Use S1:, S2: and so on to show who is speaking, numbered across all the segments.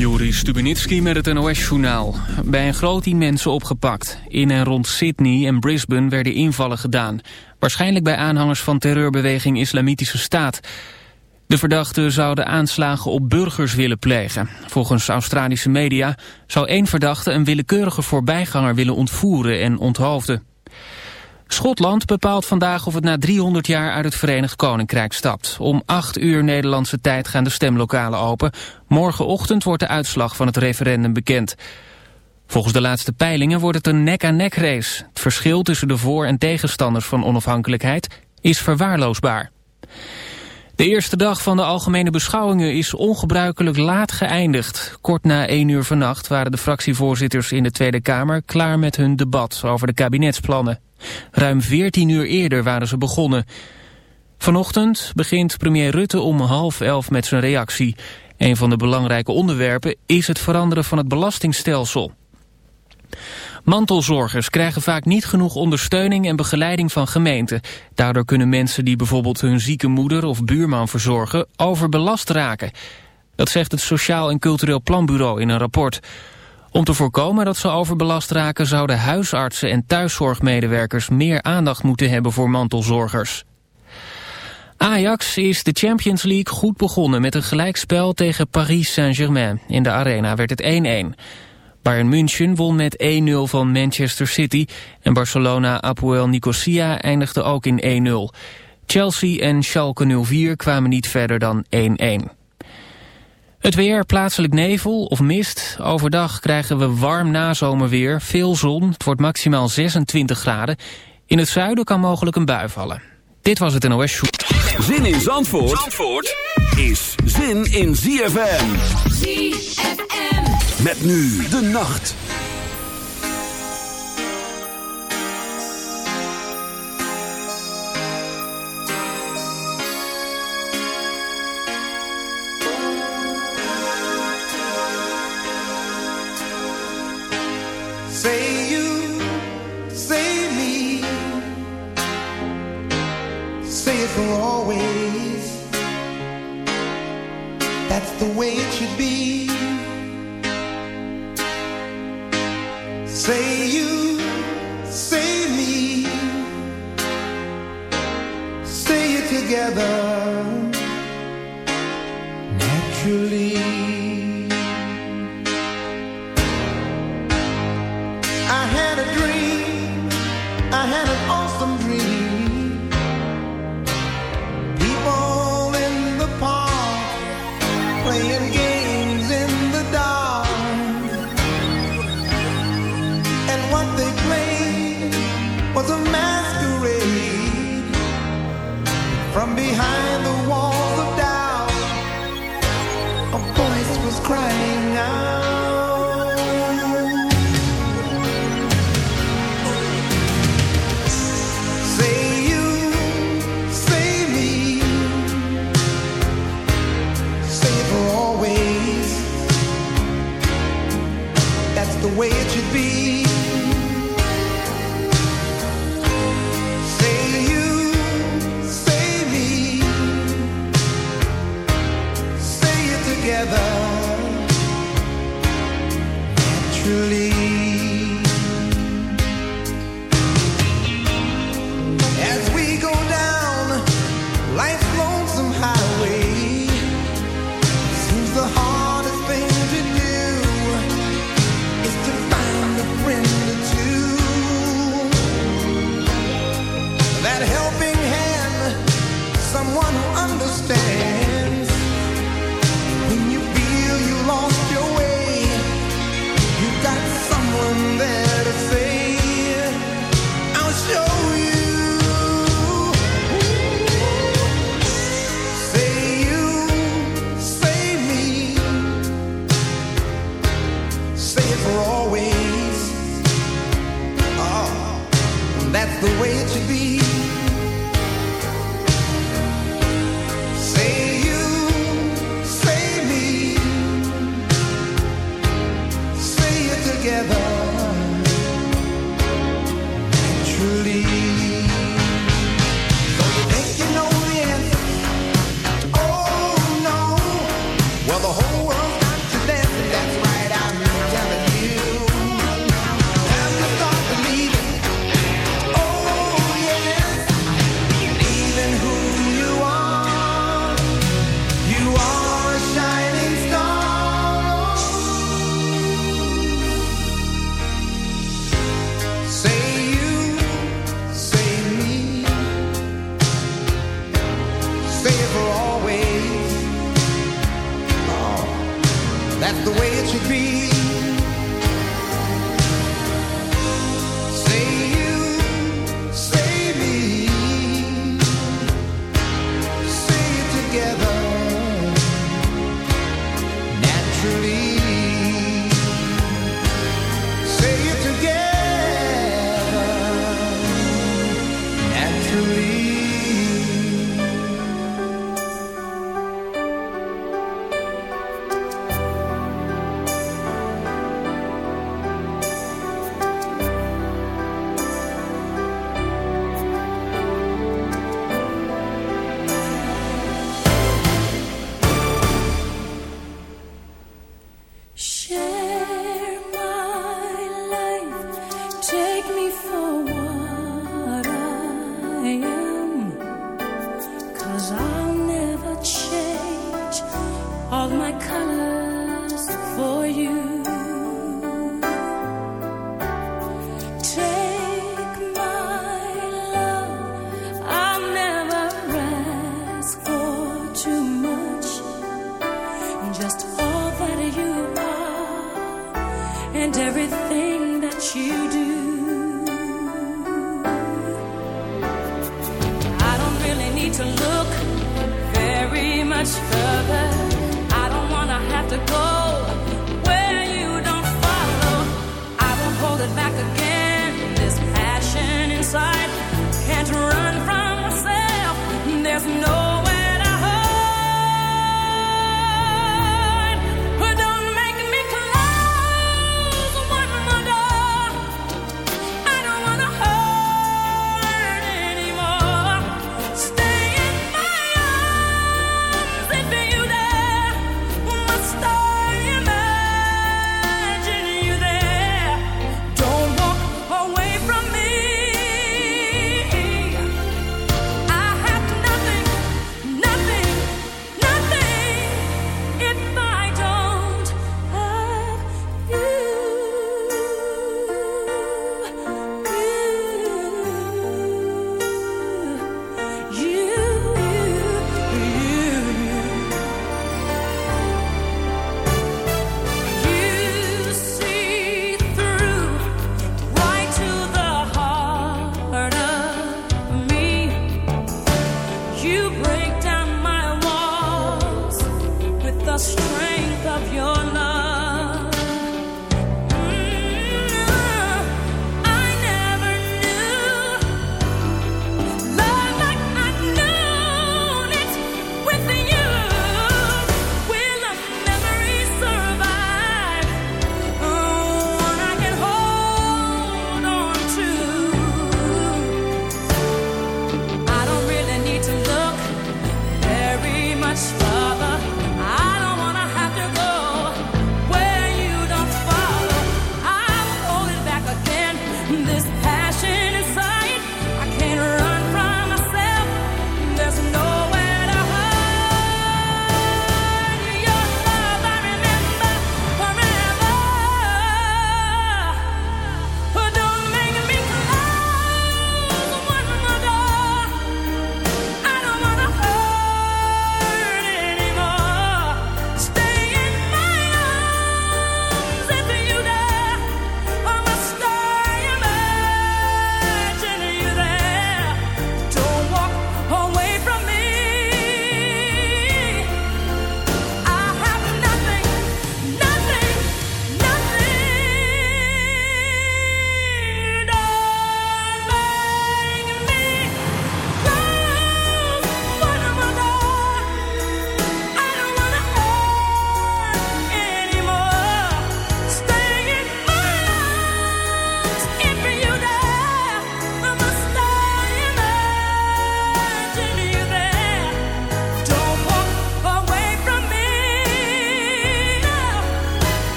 S1: Juri Stubenitski met het NOS-journaal. Bij een groot team mensen opgepakt. In en rond Sydney en Brisbane werden invallen gedaan. Waarschijnlijk bij aanhangers van terreurbeweging Islamitische Staat. De verdachten zouden aanslagen op burgers willen plegen. Volgens Australische media zou één verdachte een willekeurige voorbijganger willen ontvoeren en onthoofden. Schotland bepaalt vandaag of het na 300 jaar uit het Verenigd Koninkrijk stapt. Om 8 uur Nederlandse tijd gaan de stemlokalen open. Morgenochtend wordt de uitslag van het referendum bekend. Volgens de laatste peilingen wordt het een nek-aan-nek race. Het verschil tussen de voor- en tegenstanders van onafhankelijkheid is verwaarloosbaar. De eerste dag van de algemene beschouwingen is ongebruikelijk laat geëindigd. Kort na 1 uur vannacht waren de fractievoorzitters in de Tweede Kamer klaar met hun debat over de kabinetsplannen. Ruim 14 uur eerder waren ze begonnen. Vanochtend begint premier Rutte om half elf met zijn reactie. Een van de belangrijke onderwerpen is het veranderen van het belastingstelsel. Mantelzorgers krijgen vaak niet genoeg ondersteuning en begeleiding van gemeenten. Daardoor kunnen mensen die bijvoorbeeld hun zieke moeder of buurman verzorgen overbelast raken. Dat zegt het Sociaal en Cultureel Planbureau in een rapport. Om te voorkomen dat ze overbelast raken zouden huisartsen en thuiszorgmedewerkers meer aandacht moeten hebben voor mantelzorgers. Ajax is de Champions League goed begonnen met een gelijkspel tegen Paris Saint-Germain. In de arena werd het 1-1. Bayern München won met 1-0 van Manchester City en Barcelona Apoel Nicosia eindigde ook in 1-0. Chelsea en Schalke 04 kwamen niet verder dan 1-1. Het weer, plaatselijk nevel of mist. Overdag krijgen we warm nazomerweer, veel zon. Het wordt maximaal 26 graden. In het zuiden kan mogelijk een bui vallen. Dit was het NOS Show.
S2: Zin in Zandvoort, Zandvoort is zin in ZFM. ZFM. Met nu de nacht.
S3: Got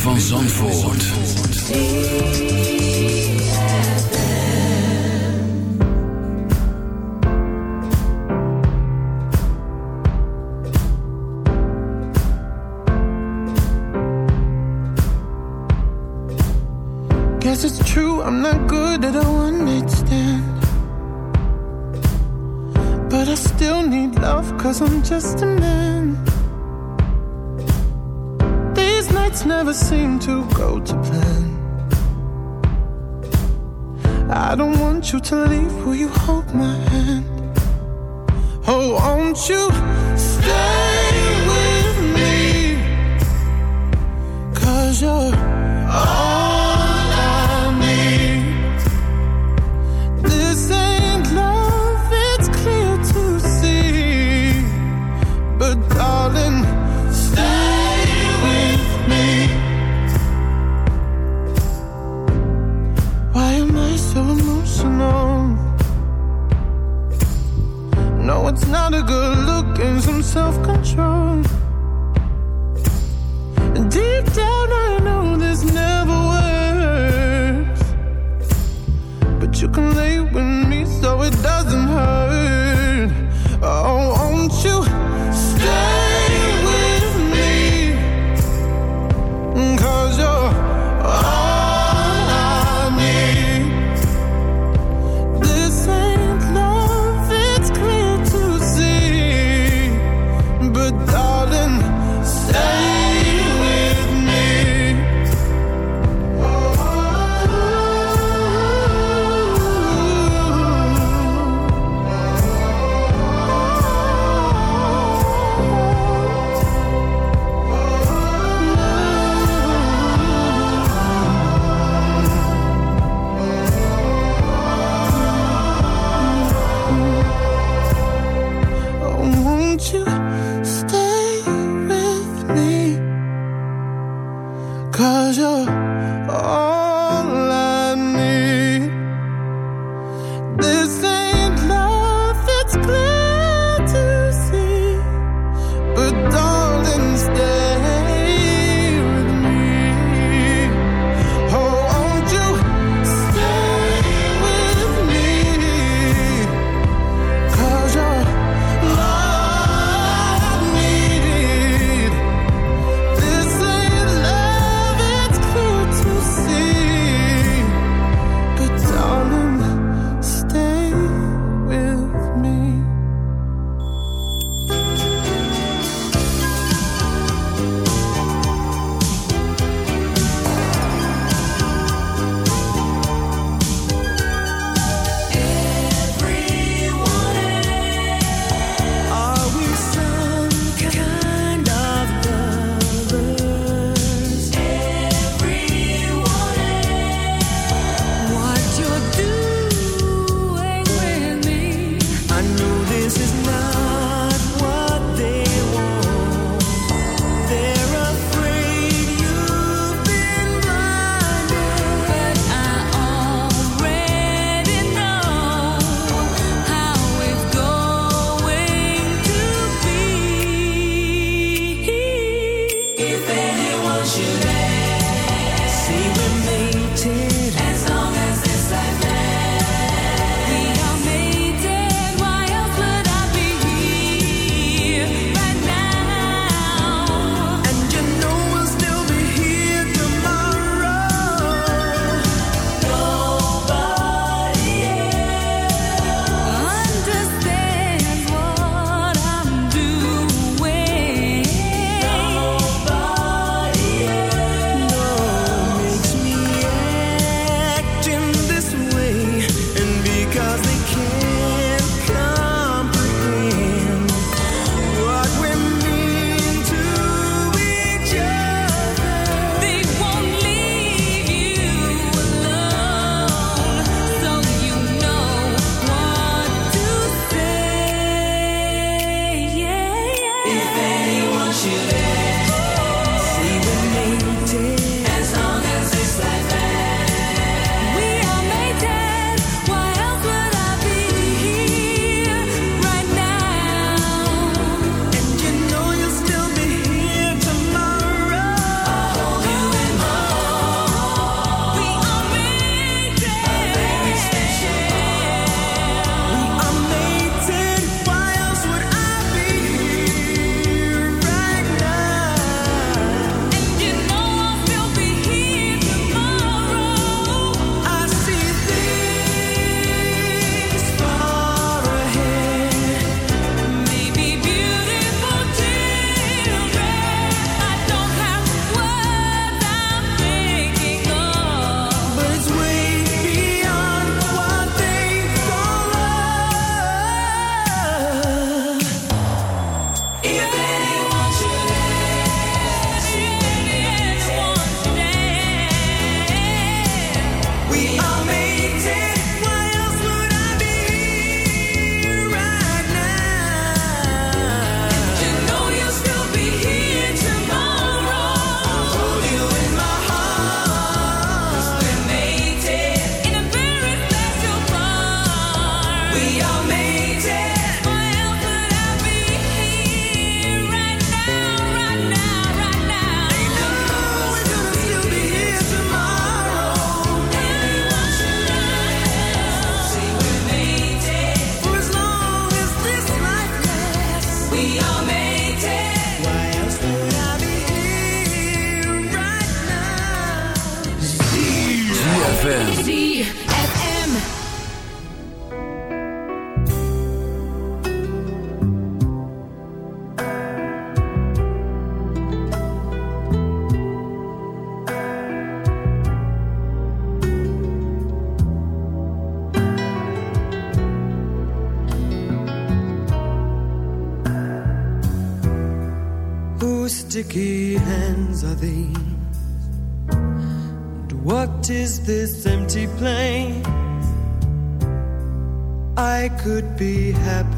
S4: van Zandvoort.
S5: hold my hand? Oh, won't you stay with me? Cause you're all good look and some
S3: self-control.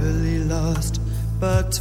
S3: Be happily lost, but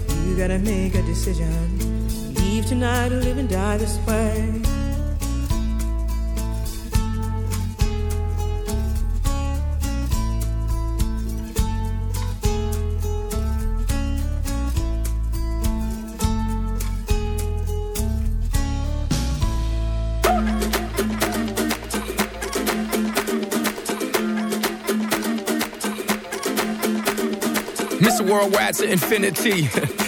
S6: You gotta make a decision. Leave tonight or live and die this way.
S7: Mr. Worldwide to infinity.